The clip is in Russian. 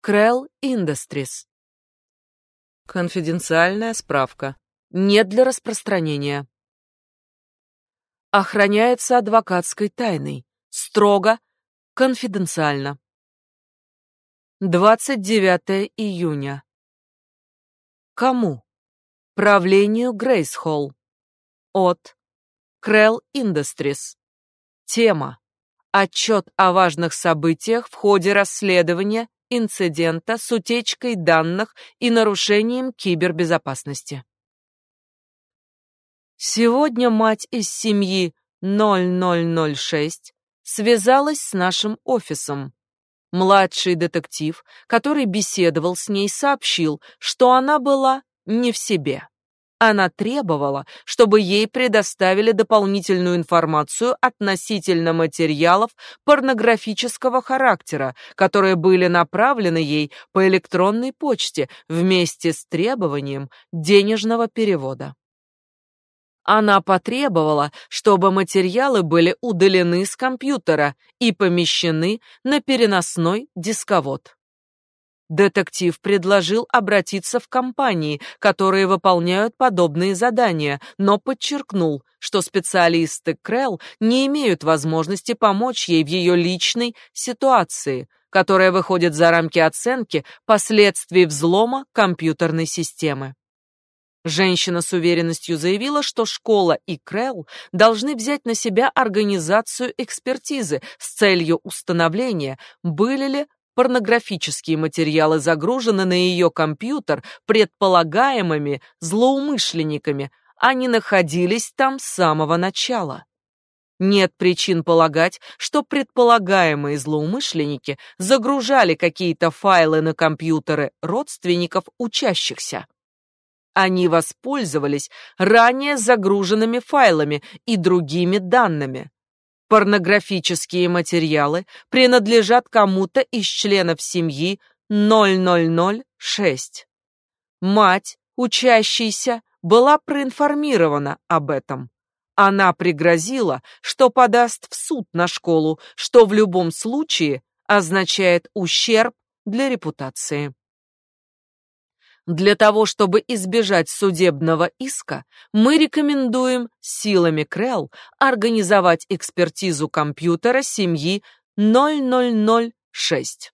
Крell Industries. Конфиденциальная справка. Не для распространения. Охраняется адвокатской тайной. Строго, конфиденциально. 29 июня. Кому? Правлению Грейсхолл. От Крell Industries. Тема. Отчет о важных событиях в ходе расследования инцидента с утечкой данных и нарушением кибербезопасности. Сегодня мать из семьи 0006 связалась с нашим офисом. Младший детектив, который беседовал с ней, сообщил, что она была не в себе. Она требовала, чтобы ей предоставили дополнительную информацию относительно материалов порнографического характера, которые были направлены ей по электронной почте вместе с требованием денежного перевода. Она потребовала, чтобы материалы были удалены с компьютера и помещены на переносной дисковод. Детектив предложил обратиться в компании, которые выполняют подобные задания, но подчеркнул, что специалисты Крell не имеют возможности помочь ей в ее личной ситуации, которая выходит за рамки оценки последствий взлома компьютерной системы. Женщина с уверенностью заявила, что школа и Крell должны взять на себя организацию экспертизы с целью установления, были ли порнографические материалы загружены на ее компьютер предполагаемыми злоумышленниками, они находились там с самого начала. Нет причин полагать, что предполагаемые злоумышленники загружали какие-то файлы на компьютеры родственников учащихся. Они воспользовались ранее загруженными файлами и другими данными. Порнографические материалы принадлежат кому-то из членов семьи 0006. Мать, учащейся, была проинформирована об этом. Она пригрозила, что подаст в суд на школу, что в любом случае означает ущерб для репутации. Для того, чтобы избежать судебного иска, мы рекомендуем силами Крell организовать экспертизу компьютера семьи 0006.